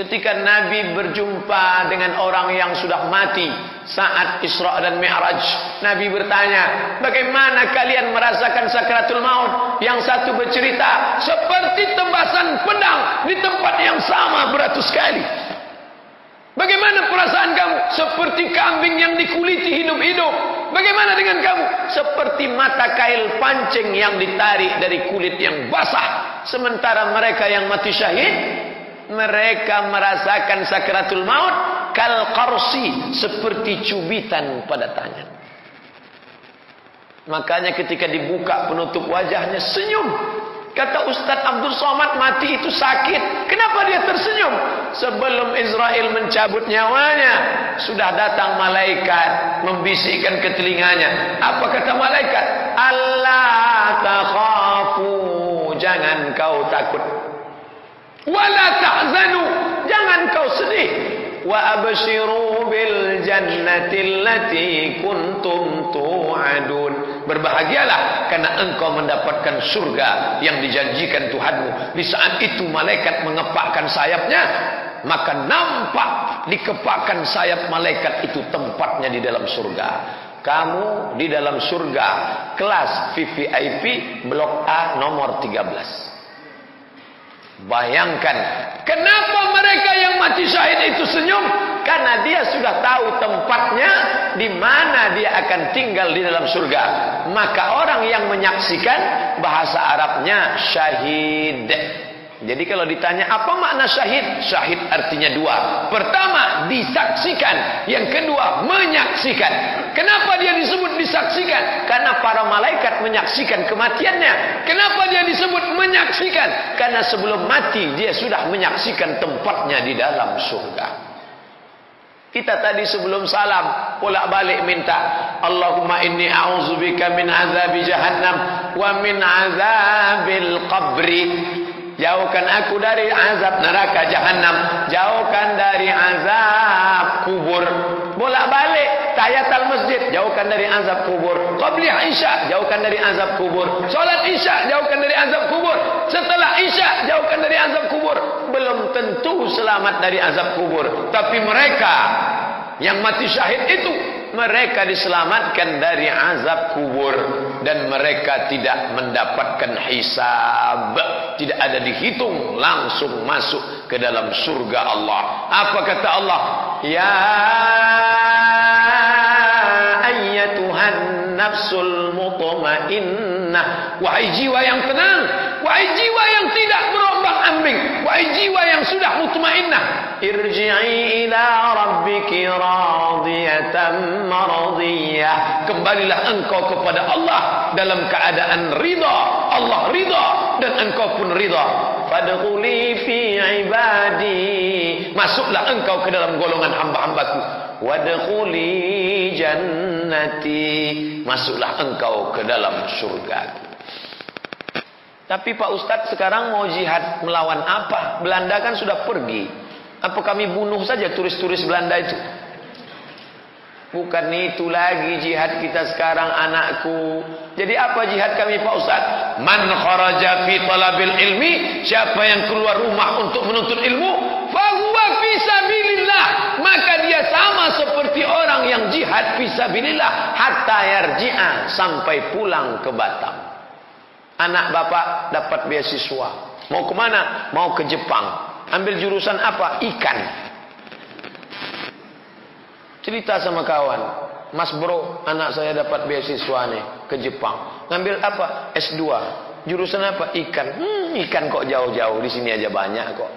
Ketika Nabi berjumpa dengan orang yang sudah mati saat Isra dan Mi'raj, Nabi bertanya, "Bagaimana kalian merasakan sakratul maut?" Yang satu bercerita, "Seperti tembasan pedang di tempat yang sama beratus kali." Bagaimana perasaan kamu? Seperti kambing yang dikuliti hidup-hidup. Bagaimana dengan kamu? Seperti mata kail pancing yang ditarik dari kulit yang basah. Sementara mereka yang mati syahid mereka merasakan sakratul maut kal qarsi seperti cubitan pada tangan. Makanya ketika dibuka penutup wajahnya senyum. Kata Ustaz Abdul Somad mati itu sakit. Kenapa dia tersenyum? Sebelum Israel mencabut nyawanya sudah datang malaikat membisikkan ke telinganya. Apa kata malaikat wala tahzanu. Jangan kau sedih. Wa abshiru bil jannati allati kuntum tu'adun. Berbahagialah karena engkau mendapatkan surga yang dijanjikan Tuhanmu. Di saat itu malaikat mengepakkan sayapnya maka nampak dikepakkan sayap malaikat itu tempatnya di dalam surga. Kamu di dalam surga kelas VVIP blok A nomor 13 Bayangkan Kenapa mereka yang mati syahid itu senyum Karena dia sudah tahu tempatnya di mana dia akan tinggal di dalam surga Maka orang yang menyaksikan Bahasa Arabnya syahid jadi kalau ditanya apa makna syahid? Syahid artinya dua. Pertama, disaksikan. Yang kedua, menyaksikan. Kenapa dia disebut disaksikan? Menyaksikan kematiannya. Kenapa dia disebut menyaksikan? Karena sebelum mati dia sudah menyaksikan tempatnya di dalam surga. Kita tadi sebelum salam bolak balik minta Allahumma inni a'udzubika min azabi jahannam wa min azabil qabri Jauhkan aku dari azab neraka jahanam. Jauhkan dari azab kubur. Bolak balik. Tayatal masjid. Jauhkan dari azab kubur. Qabli isya. Jauhkan dari azab kubur. Solat isya. Jauhkan dari azab kubur. Setelah isya. Jauhkan dari azab kubur. Belum tentu selamat dari azab kubur. Tapi mereka yang mati syahid itu mereka diselamatkan dari azab kubur dan mereka tidak mendapatkan hisab tidak ada dihitung langsung masuk ke dalam surga Allah apa kata Allah ya nafsul mutmainnah. Wahai jiwa yang tenang wahai jiwa yang tidak berombak ambing wahai jiwa yang sudah mutmainnah. Irji'i ila rabbiki radiyatan maradiyah. Kembalilah engkau kepada Allah dalam keadaan ridha. Allah ridha dan engkau pun ridha fadkhuli fi ibadi masuklah engkau ke dalam golongan hamba-hambaku wadkhuli jannati masuklah engkau ke dalam surga tapi Pak Ustadz sekarang mau jihad melawan apa? Belanda kan sudah pergi. Apa kami bunuh saja turis-turis Belanda itu? Bukan itu lagi jihad kita sekarang anakku. Jadi apa jihad kami Pak Ustaz? Man kharaja fi talabil ilmi, siapa yang keluar rumah untuk menuntut ilmu, fahuwa fi sabilillah. Maka dia sama seperti orang yang jihad fi sabilillah hatta yarji'a sampai pulang ke Batam. Anak bapak dapat beasiswa. Mau ke mana? Mau ke Jepang. Ambil jurusan apa? Ikan. Cerita sama kawan. Mas bro, anak saya dapat beasiswa nih ke Jepang. Ngambil apa? S2. Jurusan apa? Ikan. Hmm, ikan kok jauh-jauh. Di sini aja banyak kok.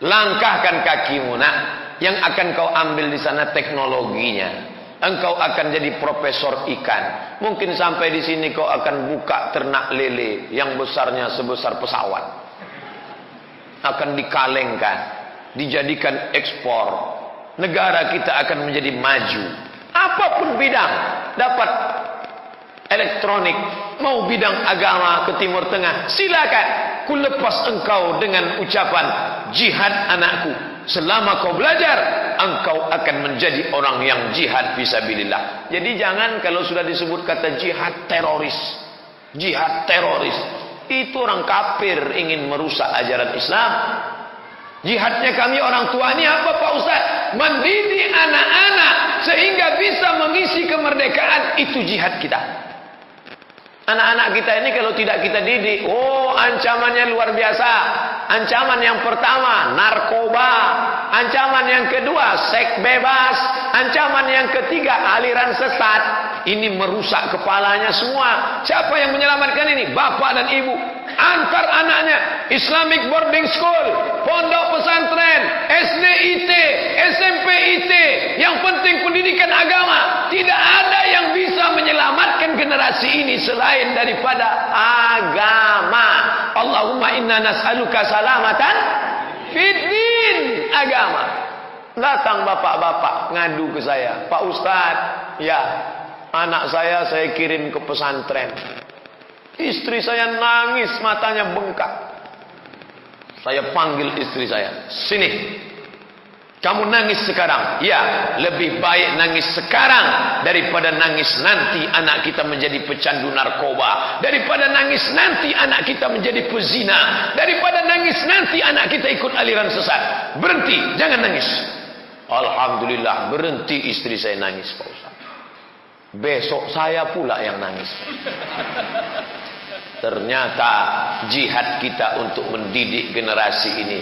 Langkahkan kakimu nak. Yang akan kau ambil di sana teknologinya. Engkau akan jadi profesor ikan. Mungkin sampai di sini kau akan buka ternak lele yang besarnya sebesar pesawat akan dikalengkan, dijadikan ekspor. Negara kita akan menjadi maju. Apapun bidang dapat elektronik, mau bidang agama ke Timur Tengah, silakan. Ku lepas engkau dengan ucapan jihad anakku. Selama kau belajar, engkau akan menjadi orang yang jihad fisabilillah. Jadi jangan kalau sudah disebut kata jihad teroris. Jihad teroris itu orang kafir ingin merusak ajaran Islam Jihadnya kami orang tua ini apa Pak Ustaz? Mendidik anak-anak sehingga bisa mengisi kemerdekaan. Itu jihad kita. Anak-anak kita ini kalau tidak kita didik, oh ancamannya luar biasa. Ancaman yang pertama, narkoba. Ancaman yang kedua, seks bebas. Ancaman yang ketiga, aliran sesat. Ini merusak kepalanya semua. Siapa yang menyelamatkan ini? Bapak dan ibu. Antar anaknya Islamic Boarding School, Pondok Pesantren, Yang penting pendidikan agama. Tidak ada yang bisa menyelamatkan generasi ini selain daripada agama. Allahumma inna nas'aluka salamatan fiddin agama. Datang bapak-bapak ngadu ke saya, Pak Ustaz, ya anak saya saya kirim ke pesantren. Istri saya nangis, matanya bengkak. Saya panggil istri saya, sini. Kamu nangis sekarang. Ya, lebih baik nangis sekarang daripada nangis nanti anak kita menjadi pecandu narkoba. Daripada nangis nanti anak kita menjadi pezina. Daripada nangis nanti anak kita ikut aliran sesat. Berhenti, jangan nangis. Alhamdulillah, berhenti istri saya nangis, Pak Ustaz. Besok saya pula yang nangis. Ternyata jihad kita untuk mendidik generasi ini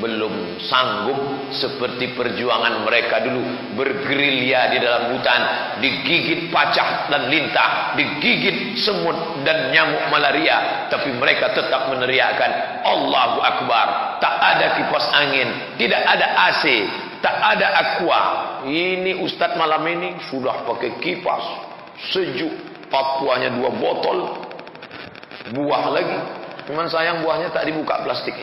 belum sanggup seperti perjuangan mereka dulu. Bergerilya di dalam hutan digigit pacah dan lintah digigit semut dan nyamuk malaria. Tapi mereka tetap meneriakkan Allahu Akbar tak ada kipas angin tidak ada AC tak ada aqua. Ini ustaz malam ini sudah pakai kipas. Sejuk papuanya dua botol buah lagi. Cuman sayang buahnya tak dibuka plastik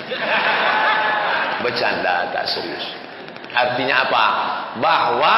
bercanda tak serius. Artinya apa? Bahwa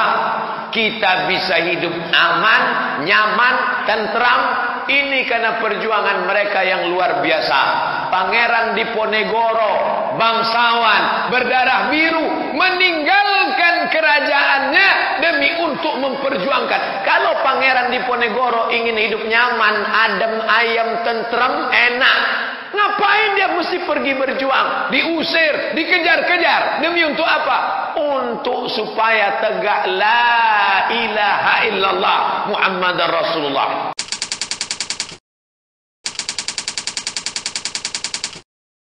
kita bisa hidup aman nyaman tentram ini karena perjuangan mereka yang luar biasa. Pangeran Diponegoro bangsawan berdarah biru meninggalkan kerajaannya demi untuk memperjuangkan. Kalau pangeran Diponegoro ingin hidup nyaman adem ayam tentram enak ngapain dia mesti pergi berjuang? Diusir dikejar-kejar. Demi untuk apa? Untuk supaya tegak la ilaha illallah Muhammad Rasulullah